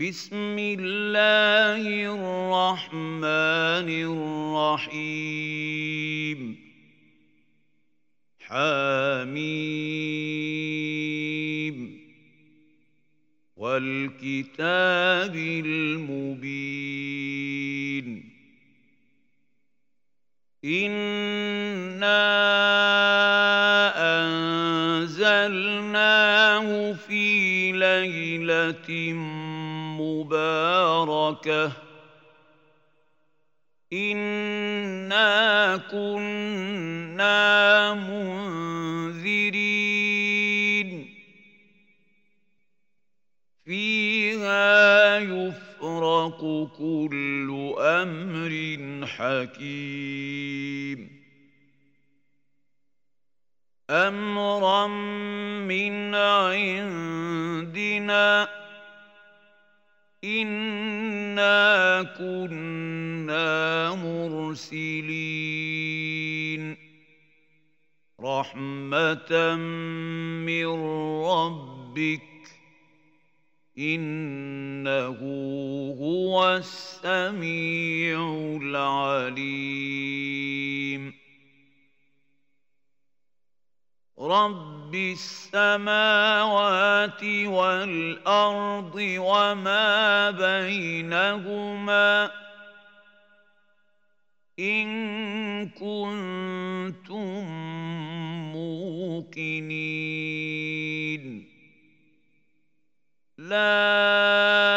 بسم الله الرحمن الرحيم. حميم. والكتاب المبين. إِنَّا أنزلناه في ليلة مباركة. إنا كنا منذرين. فيها يفرق كل أمر حكيم. أمرا من عندنا إنا كنا مرسلين. رحمة من ربك إنه هو السميع العليم. رب السماوات والأرض وما بينهما إن كنتم موقنين. لا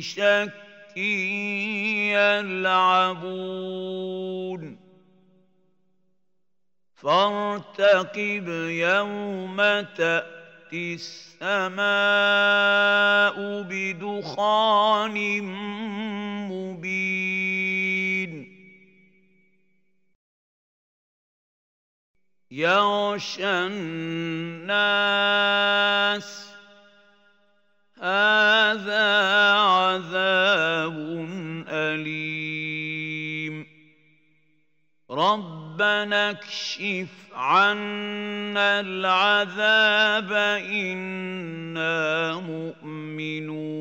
شك يلعبون. فارتقب يوم تأتي السماء بدخان مبين. يغشى الناس ربنا اكشف عنا العذاب إنا مؤمنون.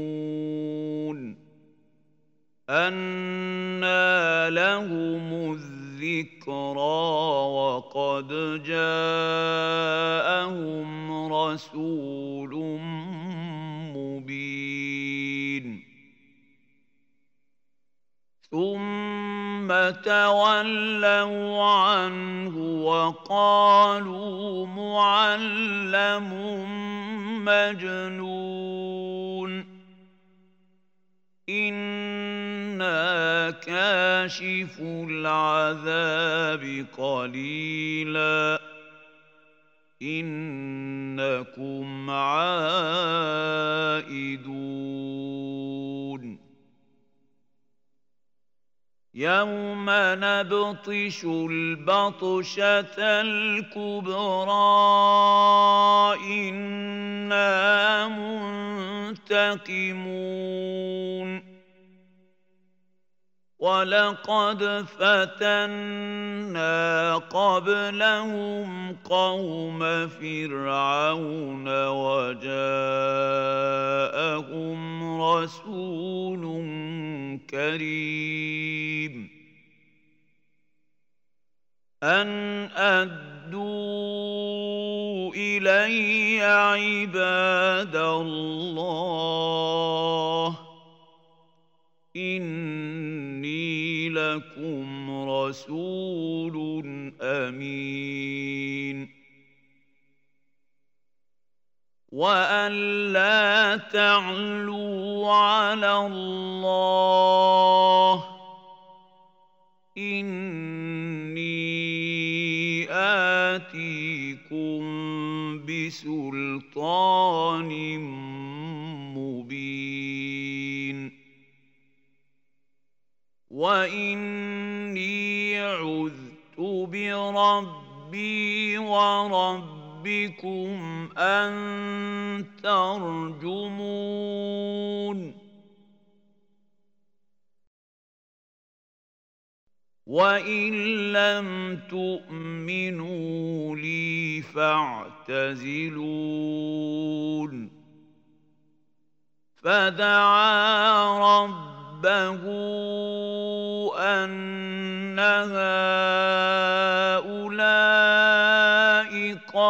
أنا لهم الذكرى وقد جاءهم رسول مبين. ثم تولوا عنه وقالوا معلم مجنون. أنا كاشف العذاب قليلا. انكم عائدون. يوم نبطش البطشة الكبرى إنا منتقمون. ولقد فتنا قبلهم قوم فرعون وجاءهم رسول كريم. أن أدوا إلي عباد الله. إني لكم رسول أمين. وأن لا تعلوا على الله إني آتيكم بسلطان مبين وإني إني عذت بربي وربكم أن ترجمون. وإن لم تؤمنوا لي فاعتزلون. فدعا ربه أن هؤلاء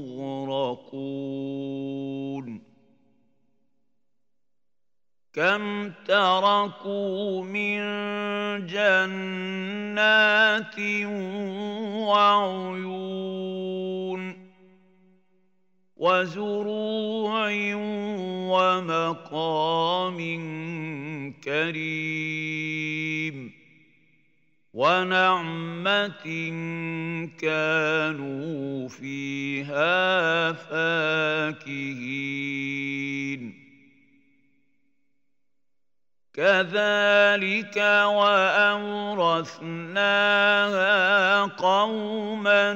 مغرقون كم تركوا من جنات وعيون وزروع ومقام كريم. ونعمة كانوا فيها فاكهين. كذلك وأورثناها قوما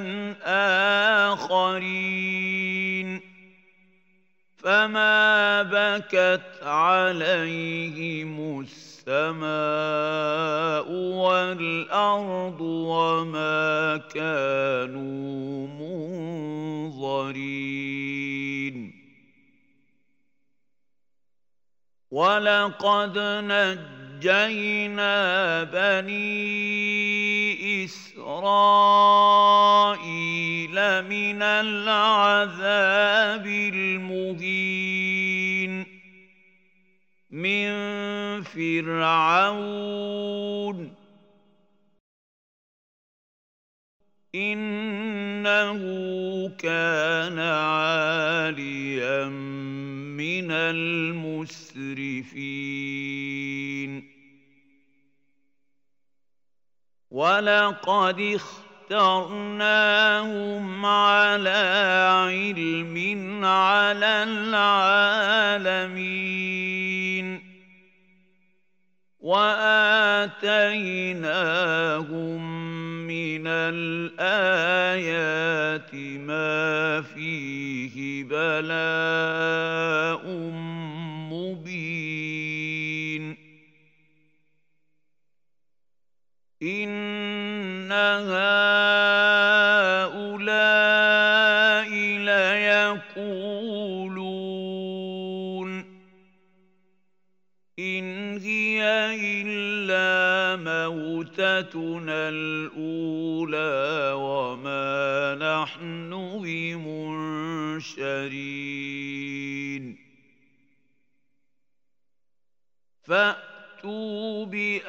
آخرين. فما بكت عليهم السماء والأرض وما كانوا منظرين. ولقد نجينا بني إسرائيل من العذاب المهين. من فرعون. إنه كان عاليا من المسرفين. ولقد اخترناهم على علم على العالمين واتيناهم من الايات ما فيه بلاء مبين ان ليقولون إن هي إلا موتتنا الأولى وما نحن بمنشرين. فأتوا بآبائنا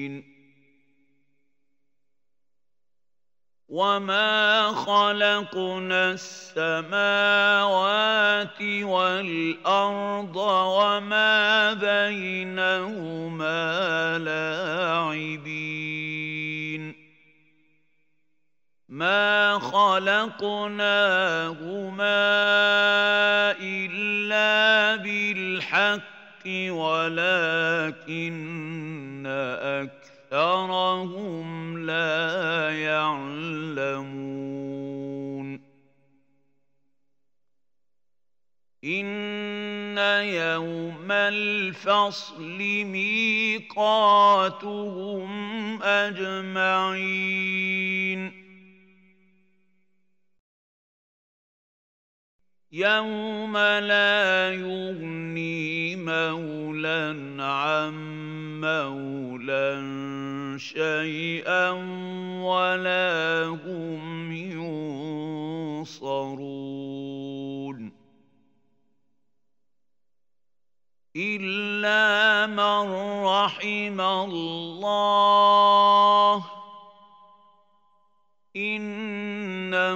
وما خلقنا السماوات والارض وما بينهما لاعبين ما خلقناهما الا بالحق ولكن أكثر أكثرهم لا يعلمون إن يوم الفصل ميقاتهم أجمعين يوم لا يغني مولى عن مولى شيئا ولا هم ينصرون إلا من رحم الله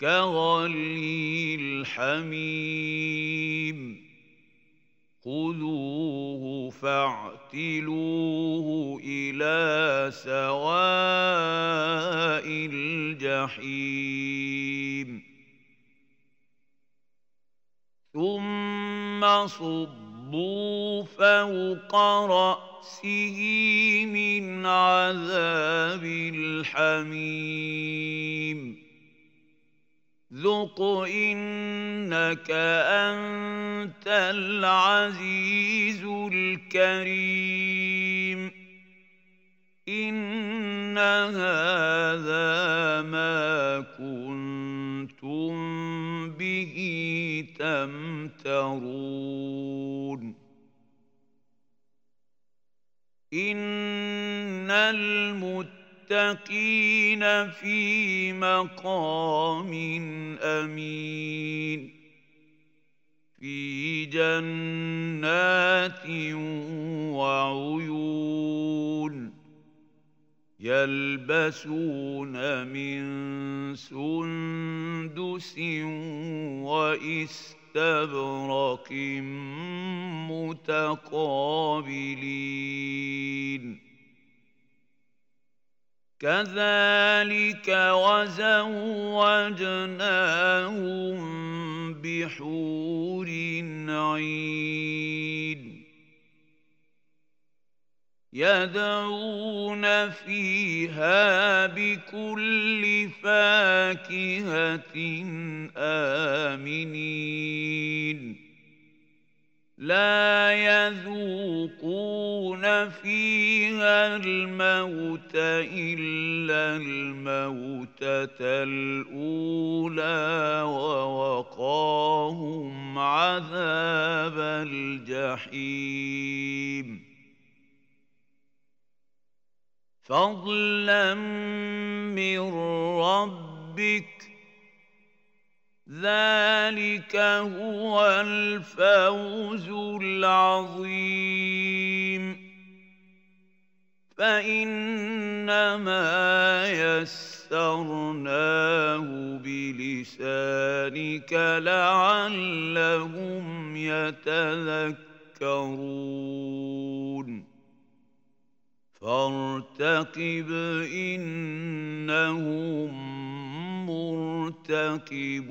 كغلي الحميم. خذوه فاعتلوه إلى سواء الجحيم. ثم صب صبوا فوق رأسه من عذاب الحميم. ذق إنك أنت العزيز الكريم إن هذا ما كنتم به تمترون إن المتقين في مقام أمين. في جنات وعيون يلبسون من سندس واستبرق متقابلين. كذلك وزوجناهم بحور عين يدعون فيها بكل فاكهة آمنين. لا يذوقون فيها الموت إلا الموتة الأولى ووقاهم عذاب الجحيم. فضلا من ربك ذلك هو الفوز العظيم. فإنما يسرناه بلسانك لعلهم يتذكرون. فارتقب إنهم مرتقبون